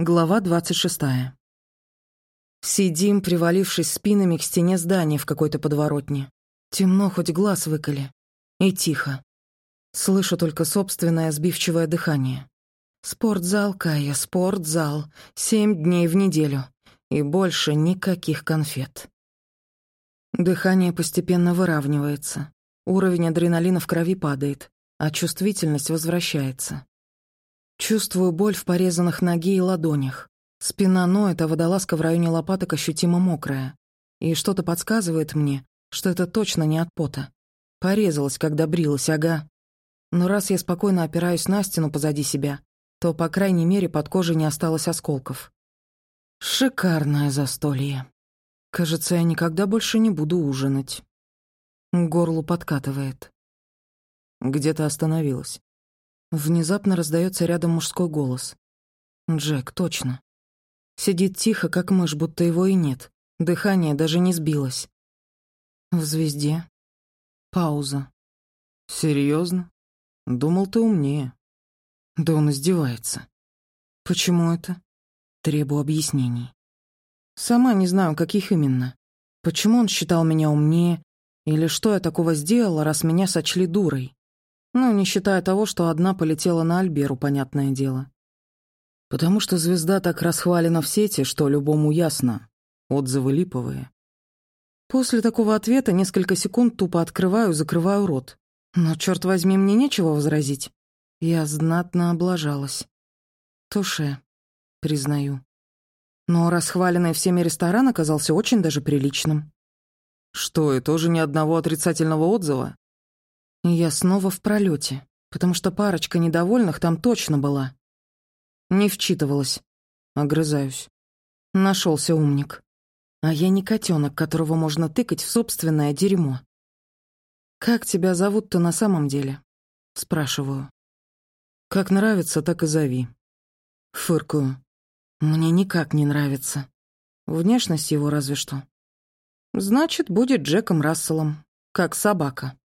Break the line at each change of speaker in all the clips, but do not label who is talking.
Глава двадцать шестая. Сидим, привалившись спинами к стене здания в какой-то подворотне. Темно, хоть глаз выколи. И тихо. Слышу только собственное сбивчивое дыхание. Спортзал, Кая, спортзал. Семь дней в неделю. И больше никаких конфет. Дыхание постепенно выравнивается. Уровень адреналина в крови падает, а чувствительность возвращается. Чувствую боль в порезанных ноге и ладонях. Спина ноет, а водолазка в районе лопаток ощутимо мокрая. И что-то подсказывает мне, что это точно не от пота. Порезалась, когда брилась, ага. Но раз я спокойно опираюсь на стену позади себя, то, по крайней мере, под кожей не осталось осколков. Шикарное застолье. Кажется, я никогда больше не буду ужинать. К горлу подкатывает. Где то остановилась? Внезапно раздается рядом мужской голос. Джек, точно. Сидит тихо, как мышь, будто его и нет. Дыхание даже не сбилось. В звезде. Пауза. Серьезно? Думал, ты умнее. Да он издевается. Почему это? Требую объяснений. Сама не знаю, каких именно. Почему он считал меня умнее? Или что я такого сделала, раз меня сочли дурой? Ну, не считая того, что одна полетела на Альберу, понятное дело. Потому что звезда так расхвалена в сети, что любому ясно. Отзывы липовые. После такого ответа несколько секунд тупо открываю, закрываю рот. Но, черт возьми, мне нечего возразить. Я знатно облажалась. Туше, признаю. Но расхваленный всеми ресторан оказался очень даже приличным. Что, и тоже ни одного отрицательного отзыва? Я снова в пролете, потому что парочка недовольных там точно была. Не вчитывалась. Огрызаюсь. Нашелся умник. А я не котенок, которого можно тыкать в собственное дерьмо. «Как тебя зовут-то на самом деле?» Спрашиваю. «Как нравится, так и зови». Фыркаю. Мне никак не нравится. Внешность его разве что. Значит, будет Джеком Расселом, как собака.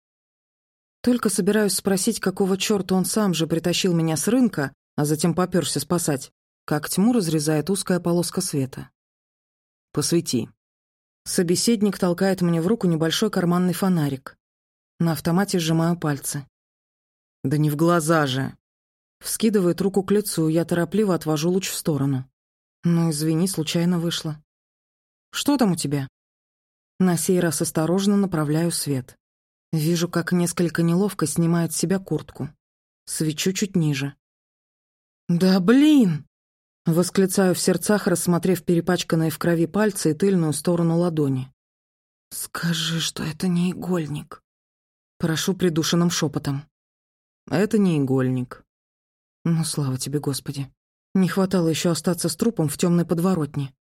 Только собираюсь спросить, какого чёрта он сам же притащил меня с рынка, а затем попёрся спасать, как тьму разрезает узкая полоска света. «Посвети». Собеседник толкает мне в руку небольшой карманный фонарик. На автомате сжимаю пальцы. «Да не в глаза же!» Вскидывает руку к лицу, я торопливо отвожу луч в сторону. «Ну, извини, случайно вышло». «Что там у тебя?» На сей раз осторожно направляю свет. Вижу, как несколько неловко снимает с себя куртку. Свечу чуть ниже. «Да блин!» Восклицаю в сердцах, рассмотрев перепачканные в крови пальцы и тыльную сторону ладони. «Скажи, что это не игольник». Прошу придушенным шепотом. «Это не игольник». «Ну, слава тебе, Господи. Не хватало еще остаться с трупом в темной подворотне».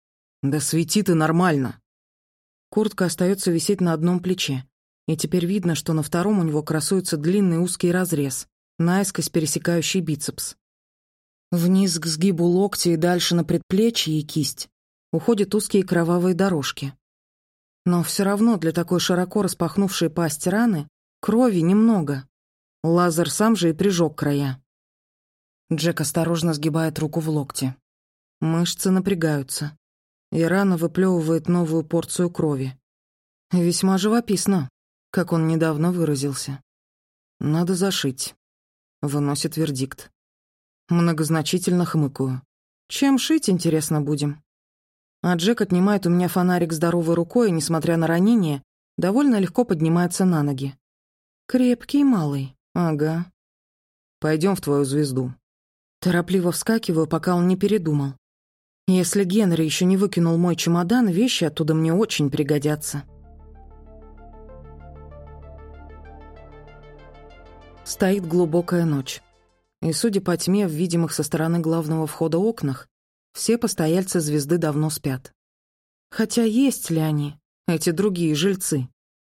«Да свети ты нормально!» Куртка остается висеть на одном плече и теперь видно, что на втором у него красуется длинный узкий разрез, наискось пересекающий бицепс. Вниз к сгибу локтя и дальше на предплечье и кисть уходят узкие кровавые дорожки. Но все равно для такой широко распахнувшей пасть раны крови немного. Лазер сам же и прижег края. Джек осторожно сгибает руку в локте. Мышцы напрягаются, и рана выплевывает новую порцию крови. Весьма живописно как он недавно выразился. «Надо зашить», — выносит вердикт. Многозначительно хмыкаю. «Чем шить, интересно, будем?» А Джек отнимает у меня фонарик здоровой рукой и, несмотря на ранение, довольно легко поднимается на ноги. «Крепкий малый, ага. Пойдем в твою звезду». Торопливо вскакиваю, пока он не передумал. Если Генри еще не выкинул мой чемодан, вещи оттуда мне очень пригодятся. Стоит глубокая ночь. И, судя по тьме в видимых со стороны главного входа окнах, все постояльцы звезды давно спят. Хотя есть ли они, эти другие жильцы?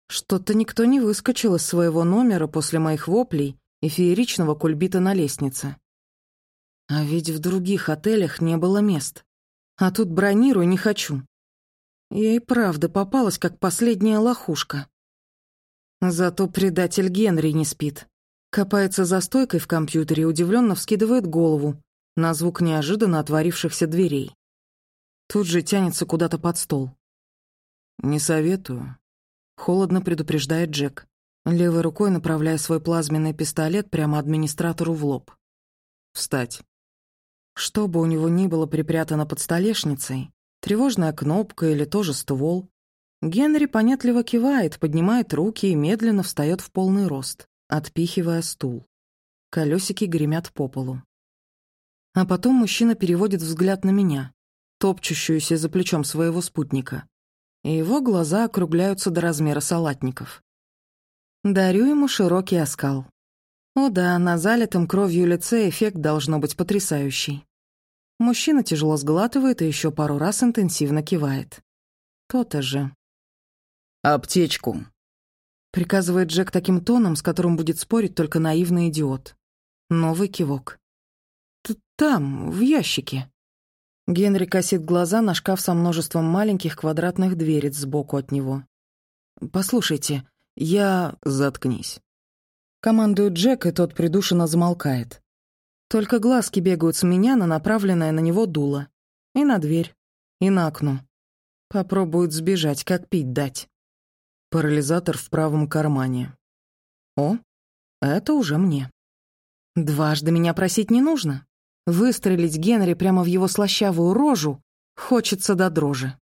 Что-то никто не выскочил из своего номера после моих воплей и фееричного кульбита на лестнице. А ведь в других отелях не было мест. А тут бронирую не хочу. Я и правда попалась, как последняя лохушка. Зато предатель Генри не спит. Копается за стойкой в компьютере и удивленно вскидывает голову, на звук неожиданно отворившихся дверей. Тут же тянется куда-то под стол. «Не советую», — холодно предупреждает Джек, левой рукой направляя свой плазменный пистолет прямо администратору в лоб. «Встать». Что бы у него ни было припрятано под столешницей, тревожная кнопка или тоже ствол, Генри понятливо кивает, поднимает руки и медленно встает в полный рост, отпихивая стул. Колесики гремят по полу. А потом мужчина переводит взгляд на меня, топчущуюся за плечом своего спутника, и его глаза округляются до размера салатников. Дарю ему широкий оскал. О да, на залитом кровью лице эффект должно быть потрясающий. Мужчина тяжело сглатывает и еще пару раз интенсивно кивает. То-то же.
«Аптечку», —
приказывает Джек таким тоном, с которым будет спорить только наивный идиот. Новый кивок. «Там, в ящике». Генри косит глаза на шкаф со множеством маленьких квадратных дверец сбоку от него. «Послушайте, я...»
«Заткнись».
Командует Джек, и тот придушенно замолкает. Только глазки бегают с меня на направленное на него дуло. И на дверь, и на окно. Попробуют сбежать, как пить дать. Парализатор в правом кармане. О, это уже мне. Дважды меня просить не нужно. Выстрелить Генри прямо в его слащавую рожу хочется до дрожи.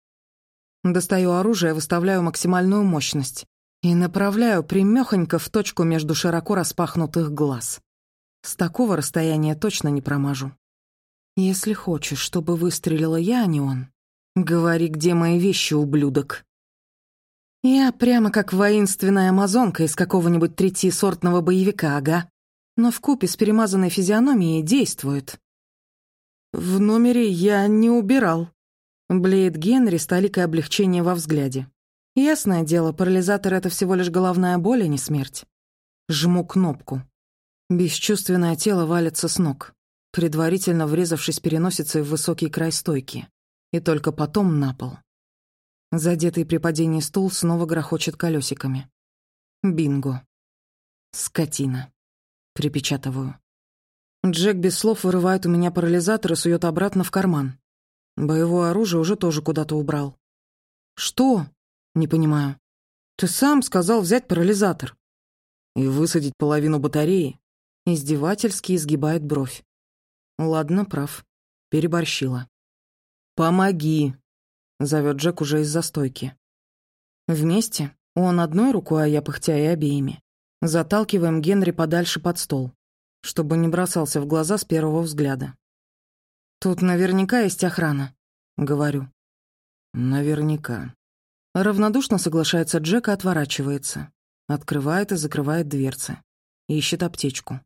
Достаю оружие, выставляю максимальную мощность и направляю примёхонько в точку между широко распахнутых глаз. С такого расстояния точно не промажу. Если хочешь, чтобы выстрелила я, а не он, говори, где мои вещи, ублюдок. Я прямо как воинственная амазонка из какого-нибудь третьесортного боевика, ага. Но в купе с перемазанной физиономией действует. «В номере я не убирал», — блеет Генри с толикой облегчения во взгляде. «Ясное дело, парализатор — это всего лишь головная боль, а не смерть». Жму кнопку. Бесчувственное тело валится с ног, предварительно врезавшись переносицей в высокий край стойки, и только потом на пол. Задетый при падении стул снова грохочет колесиками. Бинго. Скотина. Припечатываю. Джек без слов вырывает у меня парализатор и сует обратно в карман. Боевое оружие уже тоже куда-то убрал. «Что?» «Не понимаю. Ты сам сказал взять парализатор». «И высадить половину батареи?» Издевательски изгибает бровь. Ладно, прав. Переборщила. «Помоги!» — зовет Джек уже из застойки. Вместе, он одной рукой, а я пыхтя и обеими, заталкиваем Генри подальше под стол чтобы не бросался в глаза с первого взгляда. «Тут наверняка есть охрана», — говорю. «Наверняка». Равнодушно соглашается Джек и отворачивается. Открывает и закрывает дверцы. Ищет аптечку.